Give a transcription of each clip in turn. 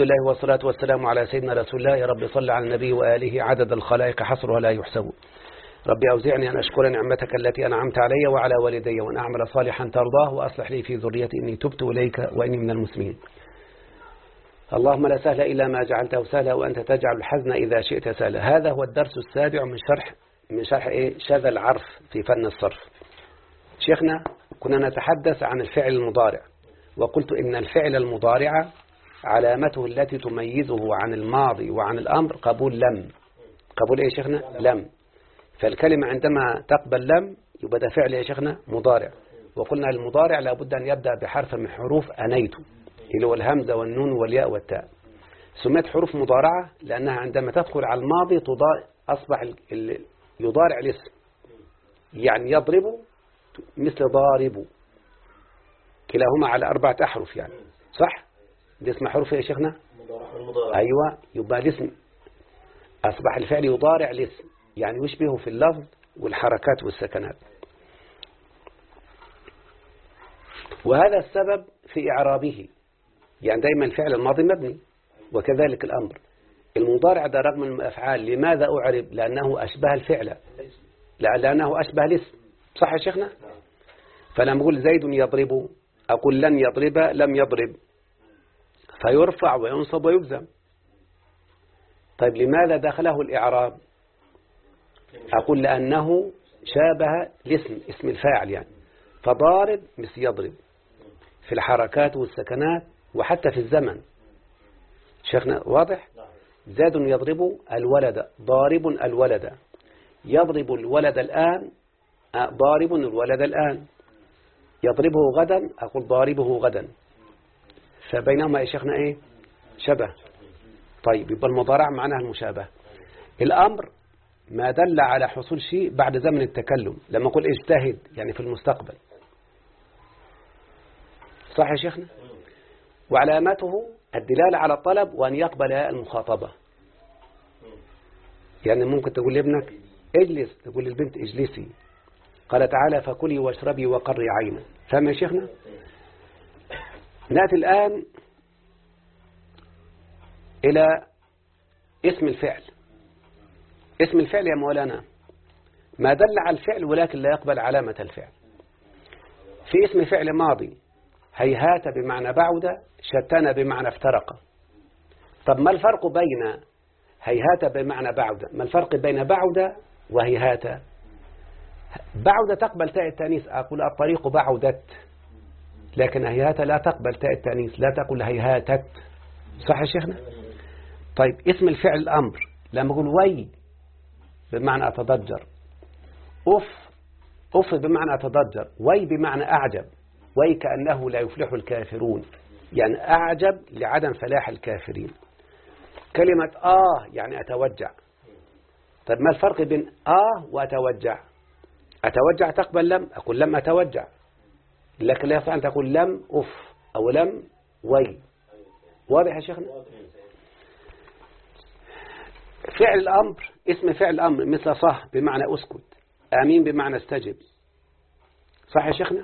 الله والصلاة والسلام على سيدنا رسول الله. يا رب صل على النبي وآله عدد الخلائق حصرها لا يحسب. ربي أوزعني أن أشكر نعمتك التي أنعمت علي وعلى والدي وأن أعمل صالحا ترضاه وأصلح لي في ذريتي. إني تبت إليك وإني من المسلمين. اللهم لا سهل إلا ما جعلته سهلا وأنت تجعل الحزن إذا شئت سهلا. هذا هو الدرس السابع من شرح من شرح إيه؟ شذا العرف في فن الصرف. شيخنا كنا نتحدث عن الفعل المضارع. وقلت إن الفعل المضارع علامته التي تميزه عن الماضي وعن الأمر؟ قبول لم. قبول إيه شيخنا؟ لم. فالكلمة عندما تقبل لم يبقى ده فعل يا شيخنا مضارع. وقلنا المضارع لابد أن يبدأ بحرف من حروف أنيت اللي هو الهمزة والنون والياء والتاء. سميت حروف مضارعة لأنها عندما تدخل على الماضي أصبح يضارع الاسم. يعني يضرب مثل ضارب. كلاهما على أربعة أحرف يعني. صح؟ دي اسمها حروف يا شيخنا؟ المضارع أيوة يبقى الاسم أصبح الفعل يضارع الاسم يعني يشبهه في اللفظ والحركات والسكنات. وهذا السبب في إعرابه. يعني دايما الفعل الماضي مبني وكذلك الأمر. المضارع ده رغم الأفعال لماذا أعرب؟ لأنه أشبه الفعل. لأنه أشبه الاسم. صح يا شيخنا؟ فلما أقول زيد يضرب أقول لن يضرب لم يضرب. فيرفع وينصب ويجزم. طيب لماذا دخله الإعراب؟ أقول لأنه شابه الاسم اسم الفاعل يعني. فضارب مثل يضرب في الحركات والسكنات وحتى في الزمن. شيخنا واضح؟ زاد يضرب الولد ضارب الولد. يضرب الولد الآن ضارب الولد الآن. يضربه غدا أقول ضاربه غدا. فبينهما يا شيخنا إيه؟ شبه. طيب يبقى المضارع معناها المشابه. الأمر ما دل على حصول شيء بعد زمن التكلم لما أقول اجتهد يعني في المستقبل. صح يا شيخنا؟ وعلامته الدلالة على الطلب وأن يقبل المخاطبة. يعني ممكن تقول لابنك اجلس. تقول للبنت اجلسي. قال تعالى فكلي واشربي وقري عينا. فهم يا شيخنا؟ نأتي الآن إلى اسم الفعل. اسم الفعل يا مولانا. ما دل على الفعل ولكن لا يقبل علامة الفعل. في اسم فعل ماضي. هيهات بمعنى بعد شتان بمعنى افترق. طب ما الفرق بين هيهات بمعنى بعد؟ ما الفرق بين بعد وهيهات؟ بعد تقبل تاء التانيث. أقول الطريق بعدت. لكن هيهات لا تقبل تاء التأنيث لا تقول هيهاتت صح يا شيخنا؟ طيب اسم الفعل الأمر. لما أقول وي بمعنى أتضجر. أف أف بمعنى أتضجر. وي بمعنى أعجب. وي كأنه لا يفلح الكافرون. يعني أعجب لعدم فلاح الكافرين. كلمة آه يعني أتوجع. طيب ما الفرق بين آه وأتوجع؟ أتوجع تقبل لم؟ أقول لم أتوجع. لكن لا يصح أن تقول لم أف أو لم وي واضح يا شيخنا؟ فعل الأمر اسم فعل الأمر مثل صح بمعنى أسكت آمين بمعنى استجب. صح يا شيخنا؟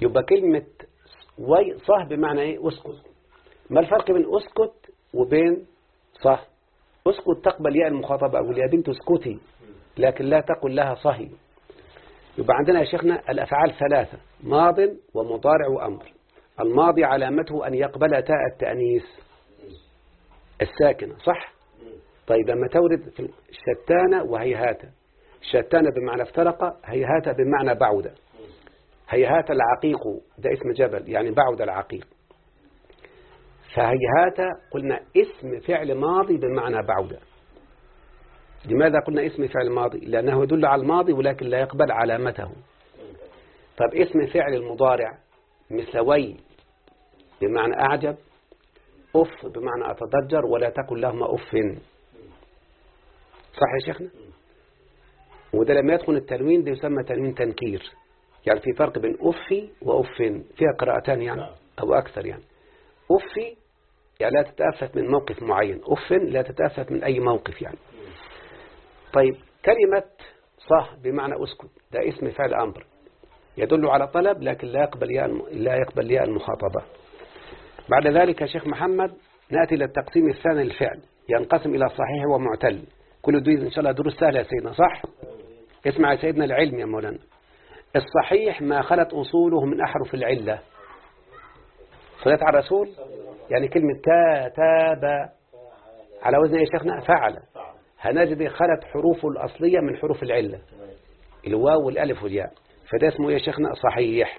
يبقى كلمة وي صح بمعنى إيه؟ أسكت. ما الفرق بين أسكت وبين صح أسكت تقبل ياء المخاطبة أقول يا بنت اسكتي لكن لا تقل لها صهي. يبقى عندنا يا شيخنا الأفعال ثلاثة ماض ومضارع وأمر. الماضي علامته أن يقبل تاء التأنيث. الساكنة صح؟ طيب لما تورد في شتانة وهيهات شتانة بمعنى افترق هيهات بمعنى بعد. هيهات العقيق ده اسم جبل يعني بعد العقيق. فهيهات قلنا اسم فعل ماضي بمعنى بعد. لماذا قلنا اسم فعل ماضي؟ لأنه يدل على الماضي ولكن لا يقبل علامته. طب اسم فعل المضارع مثل وي بمعنى أعجب أف بمعنى أتضجر ولا تقل لهما أف. صح يا شيخنا؟ وده لما يدخل التنوين ده يسمى تنوين تنكير. يعني في فرق بين أفي وأف فيها قراءتان يعني أو أكثر يعني. أفي يعني لا تتأفف من موقف معين أف لا تتأفف من أي موقف يعني. طيب كلمة صح بمعنى أسكت ده اسم فعل أمر يدل على طلب لكن لا يقبل لا يقبل ياء المخاطبة. بعد ذلك يا شيخ محمد نأتي للتقسيم الثاني للفعل ينقسم إلى صحيح ومعتل. كل دي إن شاء الله دروس سهلة يا سيدنا صح؟ اسمع يا سيدنا العلم يا مولانا. الصحيح ما خلت أصوله من أحرف العلة. صلاة على الرسول؟ يعني كلمة كاتب على وزن يا شيخنا؟ فعل. هنجد خلت حروفه الأصلية من حروف العلة. الواو والألف والياء. فده اسمه يا شيخنا؟ صحيح.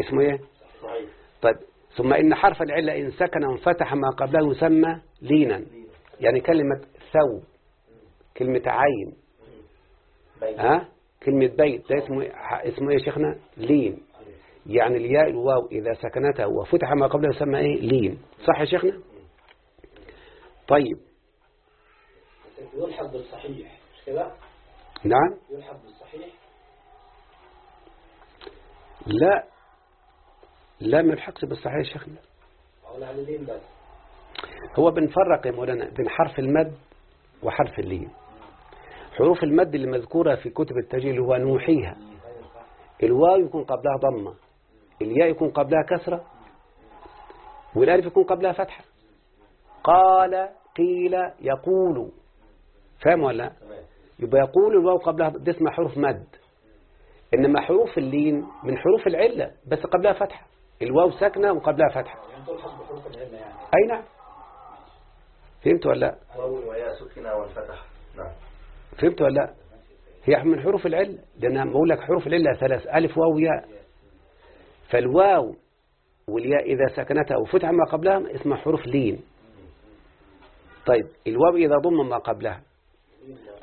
اسمه إيه؟ صحيح طيب ثم إن حرف العلة إن سكن وانفتح ما قبله يسمى لينا. يعني كلمة ثوب كلمة عين. ها؟ كلمة بيت ده اسمه اسمه إيه يا شيخنا؟ لين. يعني الياء الواو إذا سكنتها وفتح ما قبله يسمى إيه؟ لين. صح يا شيخنا؟ طيب يلحق بالصحيح مش كده؟ نعم. يلحق بالصحيح. لا لا ما الحقش بالصحيح يا شيخنا. هو بنفرق يا مولانا بين حرف المد وحرف اللين. حروف المد اللي مذكورة في كتب التجويد اللي هو نوحيها. الواو يكون قبلها ضمة. الياء يكون قبلها كسرة. والألف يكون قبلها فتحة. قال قيل يقول. فاهم ولا؟ يبقى يقول الواو قبلها دي اسمها حروف مد. إنما حروف اللين من حروف العلة بس قبلها فتحة. الواو ساكنة وقبلها فتحة. يعني يعني. أي نعم. فهمت ولا؟ لا واو وانفتح نعم. فهمت ولا؟ لا هي من حروف العلة. لأن أنا بقول لك حروف العلة ثلاث. ألف واو ياء فالواو والياء إذا سكنتها وفتح ما قبلها اسمها حروف لين. طيب الواو إذا ضم ما قبلها.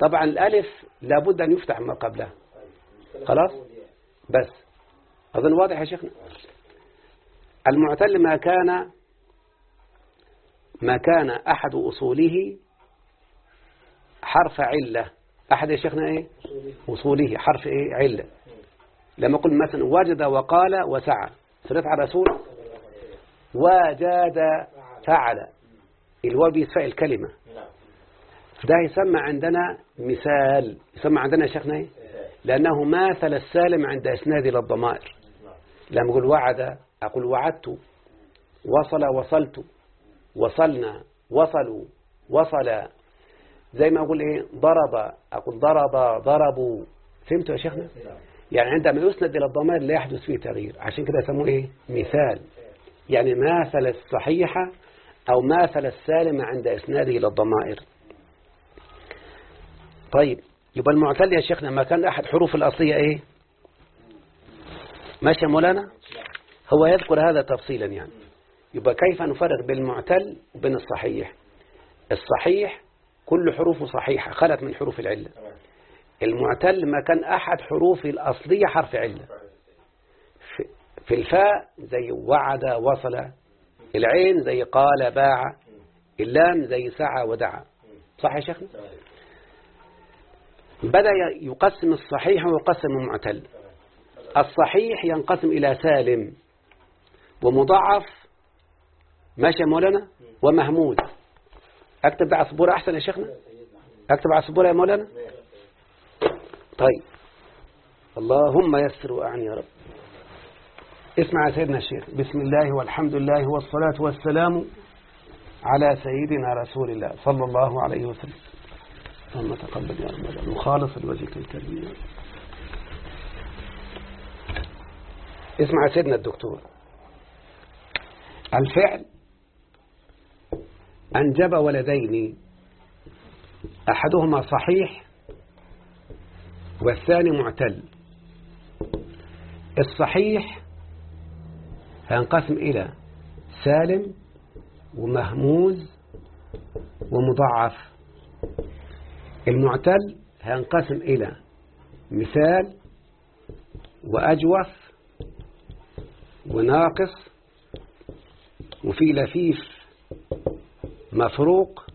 طبعا الألف لابد أن يفتح ما قبلها خلاص؟ بس. أظن واضح يا شيخنا. المعتل ما كان ما كان أحد أصوله حرف علة. أحد يا شيخنا إيه؟ أصوله حرف إيه؟ علة. لما قل مثلا وجد وقال وسعى. سنة على الرسول وجد فعل. الواو بيسفاء الكلمة. ده يسمى عندنا مثال يسمى عندنا يا شيخنا إيه؟ لأنه ماثل السالم عند إسناد إلى الضمائر لما أقول وعد أقول وعدت وصل وصلت وصلنا وصلوا وصل. زي ما أقول إيه؟ ضرب أقول ضرب ضربوا. فهمتوا يا شيخنا؟ يعني عندما يسند إلى الضمائر لا يحدث فيه تغيير. عشان كده يسموه إيه؟ مثال. يعني ماثل الصحيحة أو ماثل السالم عند إسناده إلى الضمائر طيب. يبقى المعتل يا شيخنا ما كان أحد حروف الأصلية إيه؟ ماشي مولانا؟ هو يذكر هذا تفصيلا يعني. يبقى كيف نفرق بين المعتل وبين الصحيح؟ الصحيح كل حروفه صحيحة خلت من حروف العلة. المعتل ما كان أحد حروف الأصلية حرف علة. في الفاء زي وعد وصل. العين زي قال باع. اللام زي سعى ودعا. صح يا شيخنا؟ بدأ يقسم الصحيح ويقسم المعتل. الصحيح ينقسم إلى سالم ومضاعف ماشي مولانا؟ ومهمود أكتب على السبورة أحسن يا شيخنا؟ أكتب على السبورة يا مولانا؟ طيب. اللهم يسر وأعني يا رب. اسمع يا سيدنا الشيخ. بسم الله والحمد لله والصلاة والسلام على سيدنا رسول الله صلى الله عليه وسلم. اللهم تقبل يا رب العالمين. مخالص لوجهك الكريم. اسمع سيدنا الدكتور. الفعل أنجب ولدين أحدهما صحيح والثاني معتل. الصحيح هينقسم إلى سالم ومهموز ومضاعف. المعتل هينقسم إلى مثال وأجوف وناقص وفي لفيف مفروق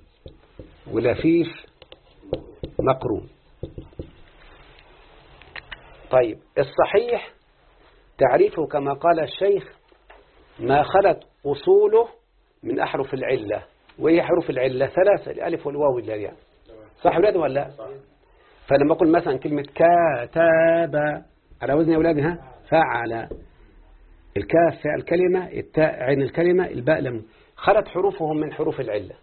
ولفيف مقرون. طيب الصحيح تعريفه كما قال الشيخ ما خلت أصوله من أحرف العلة وهي حروف العلة ثلاثة الألف والواو والياء. صح أولاد ولا لا؟ فلما أقول مثلا كلمة كاتب على وزن يا أولادي ها؟ فعل. الكاف الكلمة التاء عين الكلمة الباء لم خلت حروفهم من حروف العلة.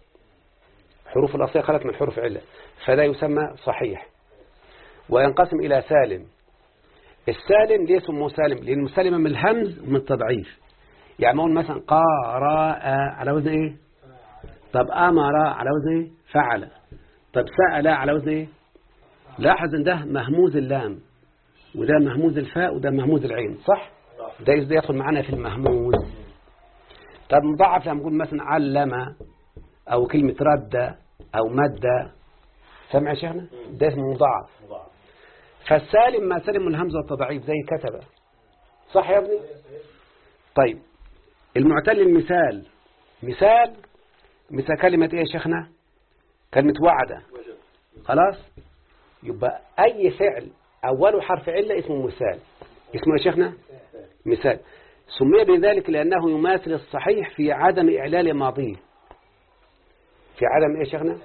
حروف الأصلية خلت من حروف العلة. فلا يسمى صحيح. وينقسم إلى سالم. السالم ليه اسمه سالم؟ لأنه سالم من الهمز ومن التضعيف. يعني نقول مثلا قراء على وزن إيه؟ طب أمر على وزن إيه؟ فعل. طب سأل على وزن إيه؟ لاحظ إن ده مهموز اللام وده مهموز الفاء وده مهموز العين صح؟ ده يدخل معنا في المهموز؟ طب مضاعف لما نقول مثلا علم أو كلمة رد أو مد. سمع شيخنا؟ ده اسمه مضاعف. فالسالم ما سلم الهمزة والتضعيف زي كتب. صح يا ابني؟ طيب المعتل المثال مثال. مثل كلمة إيه يا شيخنا؟ كلمة وعد خلاص؟ يبقى أي فعل أوله حرف علة اسمه مثال. اسمه يا شيخنا؟ مثال. سمي بذلك لأنه يماثل الصحيح في عدم إعلال ماضيه. في عدم إيه يا شيخنا؟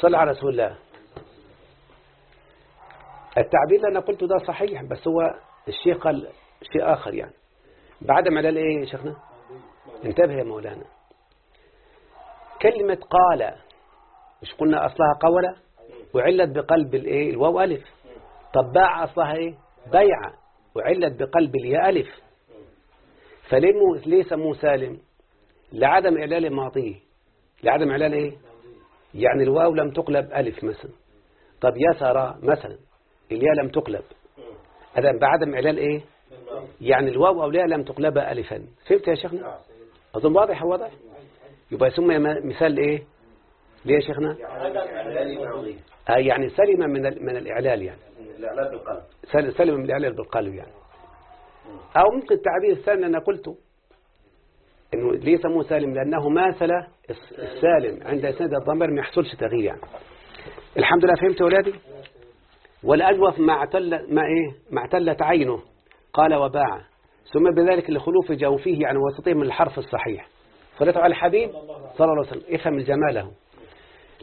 صلى على رسول الله. التعبير اللي أنا قلته ده صحيح بس هو الشيخ قال شيء آخر يعني. بعدم علال إيه يا شيخنا؟ انتبه يا مولانا. كلمة قال مش قلنا أصلها قولة وعلت بقلب الإيه؟ الواو ألف. طب باع أصلها إيه؟ بيع. وعلت بقلب الياء ألف. فليه مو- ليه سموه سالم. لعدم إعلال ماضيه لعدم إعلال إيه؟ يعني الواو لم تقلب ألف مثلا. طب يسر مثلا. الياء لم تقلب. هذا بعدم إعلال إيه؟ يعني الواو أو الياء لم تقلب ألفا. فهمت يا شيخنا؟ أظن واضح واضح؟ يبقى يسمى م- مثال إيه؟ ليه يا شيخنا؟ إعلان آه يعني سلم من من الإعلال يعني. الإعلان بالقلب سل- سلم من الإعلال بالقلب يعني. أو ممكن التعبير الثاني أنا قلته إنه ليه يسموه سالم لأنه ماثل الس- السالم عند إسناد الضمير ما يحصلش تغيير يعني. الحمد لله فهمت يا ولادي؟ والأجوف ما اعتل ما إيه؟ ما اعتلت عينه. قال وباع. ثم بذلك لخلوف جوفه عن وسطه من الحرف الصحيح. صلاته على الحبيب صلى الله عليه وسلم. افهم الجماله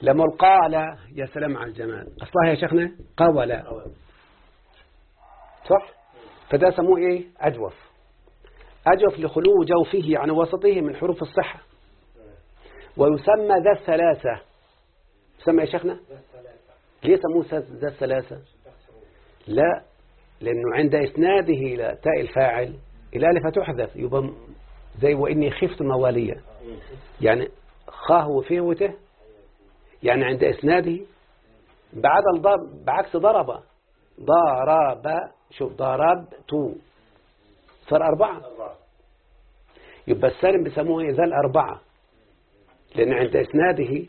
لما قال يا سلام على الجمال. أصلها يا شيخنا؟ قول صح؟ فده سموه إيه؟ أجوف أجوف لخلو جوفه عن وسطه من حروف الصحة. ويسمى ذا الثلاثة. يسمى يا شيخنا؟ ليه سموه ذا الثلاثة لا لأنه عند إسناده إلى تاء الفاعل الألف تحذف يبقى زي وإني خفت موالية. يعني خاه وفيه وته يعني عند إسناده بعد الضرب بعكس ضرب. ضرب شوف ضربت صار أربعة أربعة. يبقى السالم بيسموه إيه؟ ذا الأربعة. لأن عند إسناده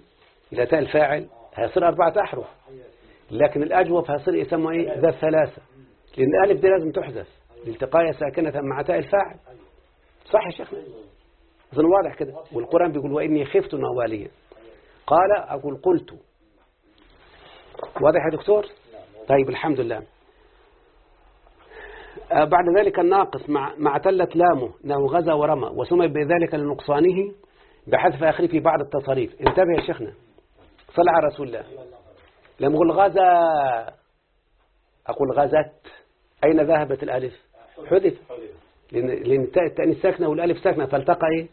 إلى تاء الفاعل هيصير أربعة أحرف. لكن الأجوف هيصير يسموه إيه؟ ذا الثلاثة لأن الألف دي لازم تحذف لالتقاء ساكنة مع تاء الفاعل. صح يا شيخنا أظن واضح كده. والقرآن بيقول وإني خفت مواليا. قال أقول قلت. واضح يا دكتور؟ طيب الحمد لله. آه، بعد ذلك الناقص مع مع تلت لامه إنه غزا ورمى. وسمي بذلك لنقصانه بحذف آخره في بعض التصاريف انتبه يا شيخنا. صلى على رسول الله. لما أقول غزا. أقول غزت. أين ذهبت الألف؟ حذف لأن التأنيث ساكنة والألف ساكنة فالتقى إيه؟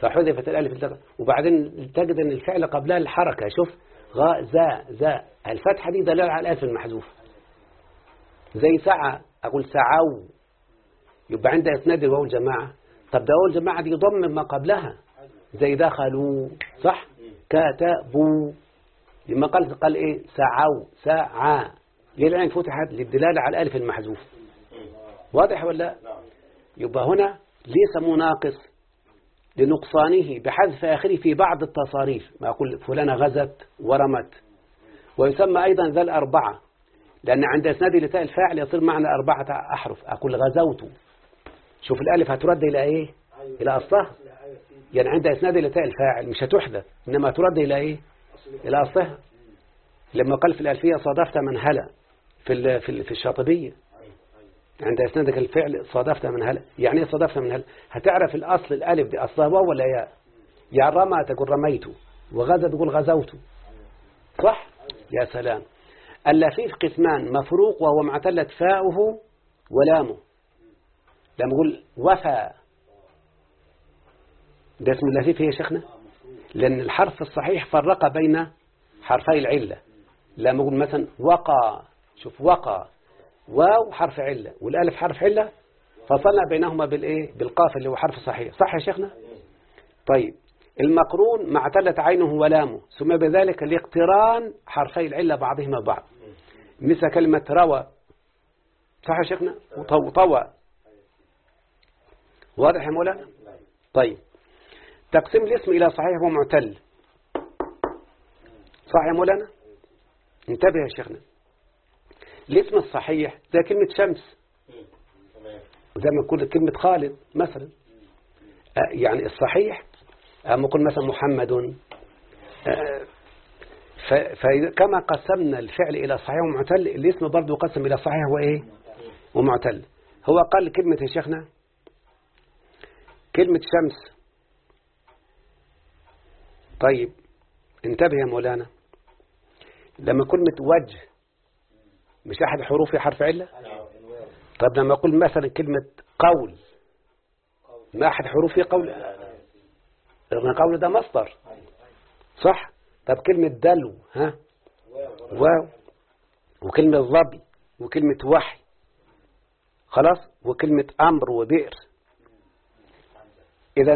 فحذفت الألف التقى. وبعدين تجد أن الفعل قبلها الحركة. شوف. غا زا الفتحة دي دلالة على الألف المحذوف. زي سعى أقول سعوا يبقى عند إسناد الواو الجماعة. طب ده واو الجماعة دي ضم ما قبلها. زي دخلوا. صح؟ كتبوا لما قال قال إيه؟ سعوا سعى ليه العين فتحت للدلالة على الألف المحذوف واضح ولا؟ لا؟ يبقى هنا ليه سموه ناقص لنقصانه بحذف آخره في بعض التصاريف. ما أقول فلانة غزت ورمت. ويسمى أيضا ذا الأربعة. لأن عند إسناد لتاء الفاعل يصير معنى أربعة أحرف. أقول غزوت. شوف الألف هترد إلى إيه؟ إلى أصلها. يعني عند إسناد لتاء الفاعل مش هتحذف إنما ترد إلى إيه؟ إلى أصلها لما قال في الألفية صادفت من هلا في في ال- في الشاطبية. عند إسنادك الفعل صادفت من هلا. يعني إيه صادفت من هلا؟ هتعرف الأصل الألف دي أصلها واو ولا ياء؟ يعني رمى تقول رميت وغزا تقول غزوت. صح؟ يا سلام. اللفيف قسمان مفروق وهو معتلة فاؤه ولامه. لما أقول وفى ده اسم اللفيف يا شيخنا؟ لأن الحرف الصحيح فرق بين حرفي العلة. لما أقول مثلا وقى شوف وقى واو حرف علة والألف حرف علة فصلنا بينهما بالإيه؟ بالقاف اللي هو حرف صحيح. صح يا شيخنا؟ طيب المقرون مع تلت عينه ولامه سمي بذلك لاقتران حرفي العلة بعضهما بعض مثل كلمة روى. صح يا شيخنا؟ وطو طوى. واضح يا مولانا؟ طيب تقسيم الاسم إلى صحيح ومعتل. صح يا مولانا؟ انتبه يا شيخنا. الاسم الصحيح زي كلمة شمس. وزي ما نقول كلمة خالد مثلا. آه، يعني الصحيح أما نقول مثلا محمد. ف- فكما قسمنا الفعل إلى صحيح ومعتل الاسم برضه يقسم إلى صحيح وإيه؟ ومعتل. هو قال كلمة يا شيخنا؟ كلمة شمس. طيب انتبه يا مولانا. لما كلمة وجه مش أحد حروف حرف علة؟ طب لما أقول مثلا كلمة قول ما أحد حروف قول؟ رغم قول ده مصدر. صح؟ طب كلمة دلو ها؟ واو. وكلمة ظبي وكلمة وحي. خلاص؟ وكلمة أمر وبئر. إذا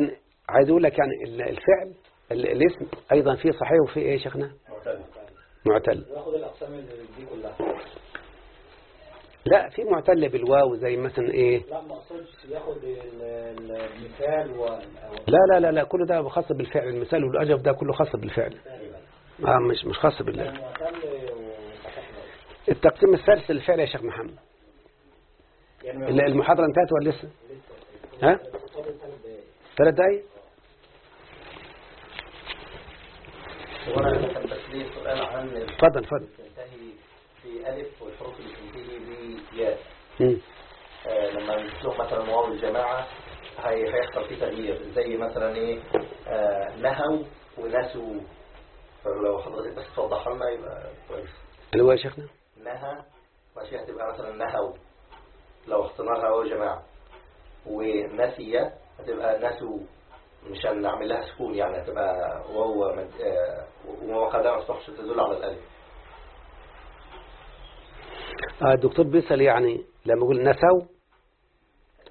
عايز أقول لك يعني ال- الفعل ال- الاسم أيضا فيه صحيح وفيه إيه يا شيخنا؟ معتل. معتل. الأقسام دي كلها. لا في معتل بالواو زي مثلا إيه؟ لا ما أقصدش ياخد ال- ال- المثال و لا لا لا لا كل ده خاص بالفعل. المثال والأجب ده كله خاص بالفعل. آه مش مش خاص بالله. التقسيم الثالث للفعل يا شيخ محمد. يعني ال- المحاضرة انتهت ولا لسه؟ ها؟ ثلاث دقايق؟ بس لي سؤال عن اتفضل اتفضل تنتهي في ألف والحروف اللي تنتهي بياء. آه، لما نشوف مثلا واو الجماعة هي هيحصل فيه تغيير. زي مثلا إيه؟ آه، نهوا ونسوا فلو حضرتك بس توضحها لنا يبقى كويس. اللي هو يا شيخنا؟ نهى. ماشي هتبقى مثلا نهوا لو اخترناها واو جماعة. ونسي هتبقى نسوا مش هنعمل لها سكون يعني هتبقى مد- آه، ومواقع ده مفتوح عشان تدل على الألف. آه الدكتور بيسأل يعني لما يقول نسوا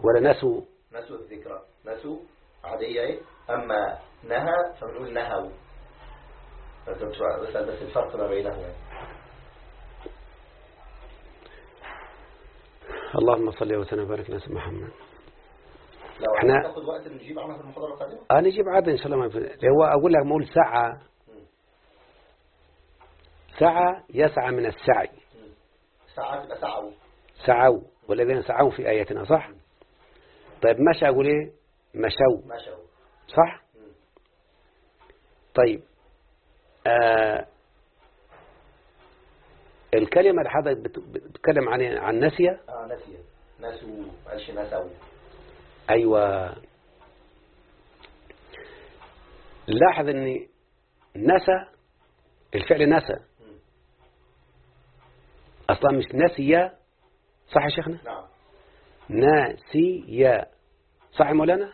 ولا نسوا؟ نسوا الذكرى. نسوا عادية إيه؟ أما نهى فبنقول نهوا. بس الفرق ما بينهم يعني اللهم صل وسلم وبارك على محمد. لو احنا- تاخد وقت نجيب عنها في المحاضرة القادمة آه نجيب عادة إن شاء الله هو أقول لك مقول سعى سعى يسعى من السعي. ساعة تبقى سعوا سعوا والذين سعوا في آياتنا صح؟ طيب مشى أقول إيه؟ مشوا. مشوا. صح؟ طيب آه الكلمة اللي حضرتك بت- بتتكلم عن عن نسية؟ آه نسي نسوا. قالش نسوا. أيوة. لاحظ أن نسى الفعل نسى. أصلا مش نسي صح يا شيخنا؟ نعم. ناسي صح يا مولانا؟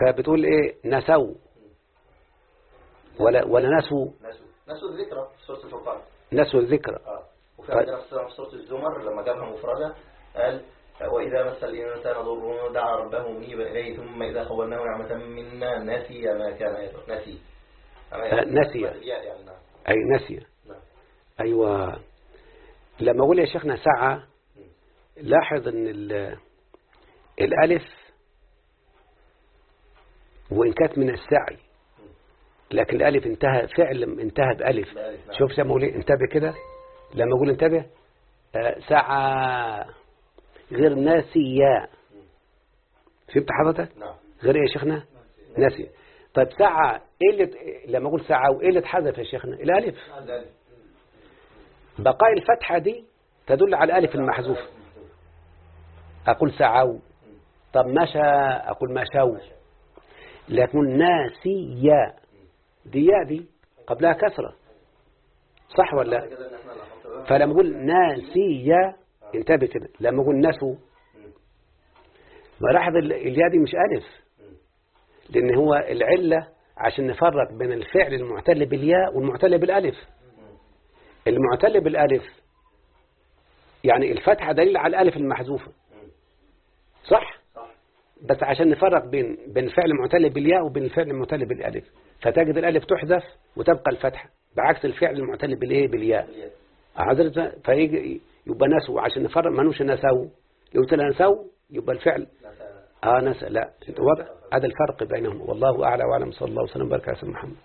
فبتقول إيه؟ نسوا. ولا ولا نسوا. نسوا. الذكرى في سورة الفرقان. نسوا الذكر آه. وفي طيب. عندنا في سورة الزمر لما جابها مفردة قال وإذا مس الإنسان ضر دعا ربه منيبا إليه ثم إذا خولناه نعمة منا نسي ما كان يترك نسي. نسي. يعني نعم. أي نسي. نعم. أيوة. لما أقول يا شيخنا سعى لاحظ أن ال- الألف وإن كانت من السعي. لكن الألف انتهى فعل انتهى بألف. نعم. شوف إيه، انتبه كده. لما أقول انتبه آه، سعى غير ناسيا فهمت حضرتك؟ نعم. غير إيه يا شيخنا؟ ناسي طيب سعى إيه اللي لما أقول سعى وايه اللي اتحذف يا شيخنا الالف. بقاء الفتحة دي تدل على الالف المحذوف. أقول سعوا طب مشى أقول مشوا لكن ناسيا دي يا دي قبلها كسرة. صح ولا لا؟ فلما أقول ناسيا انتبه كده لما أقول نسوا ما لاحظ ال- الياء دي مش ألف. لأن هو العلة عشان نفرق بين الفعل المعتل بالياء والمعتل بالألف. المعتل بالألف يعني الفتحة دليل على الألف المحذوفة. صح؟ بس عشان نفرق بين بين الفعل المعتل بالياء وبين الفعل المعتل بالألف. فتجد الألف تحذف وتبقى الفتحة بعكس الفعل المعتل بالإيه؟ بالياء. حضرتك فيجي يبقى نسوا عشان نفرق ما نوش نسوا. لو قلت نسوا يبقى الفعل آه نسى لا هذا الفرق بينهم. والله أعلى وأعلم. صلى الله وسلم. وبارك على سيدنا محمد.